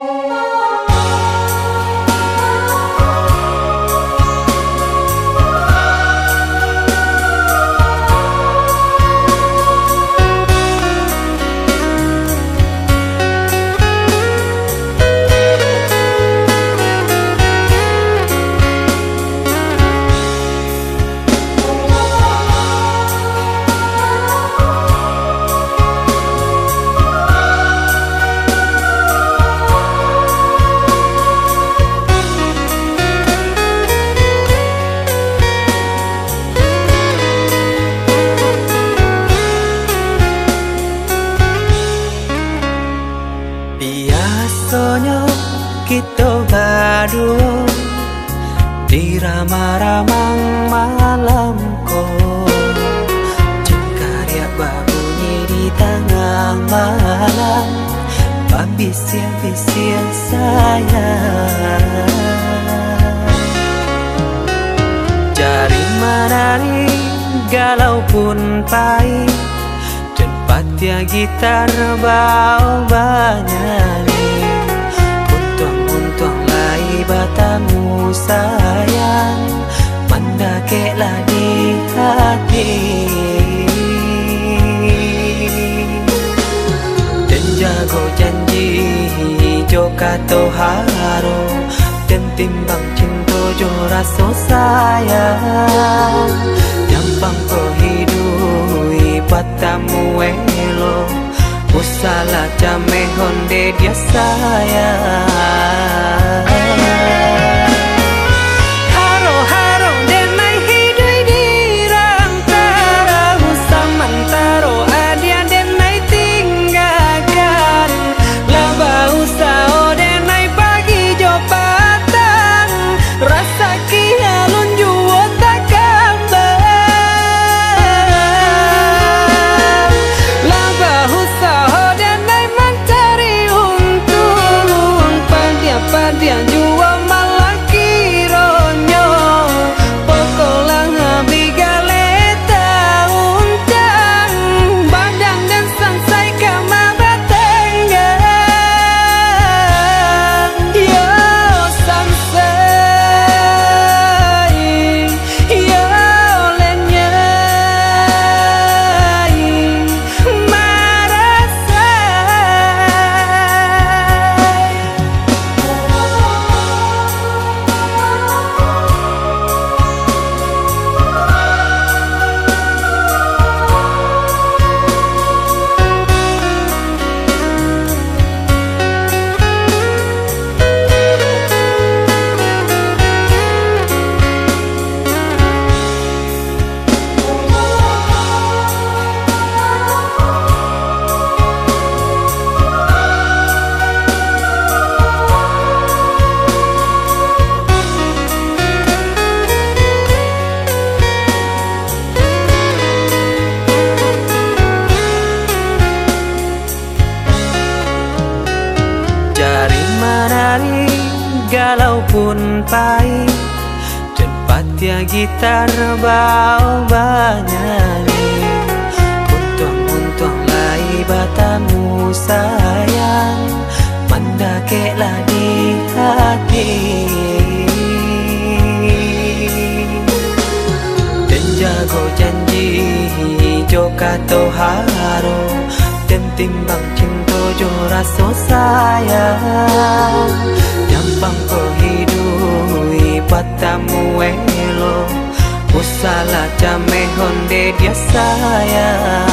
Oh. Biasanya kita berdua Di ramah-ramah malamku Jengkarya berbunyi di tengah malam Babisir-bisir sayang. Jari menari galau pun pahit tia gitar bau banyak Untung-untung lai batamu, sayang Mendakeklah di hati. Dan jago janji Joka haro, Dan timbang cinta jo rasa sayang. Jampang kau hidup batamu elo eh. Osala chame honde dia saya hari galau pun pahit Tempatnya gitar bau banyani Untung-untung lai batamu, sayang Mendakeklah di hati. Dan jago janji Joka toharo Dan timbang cinta jo rasa sayang. Bangko hidui patamu elo. Usala jame honde dia sayang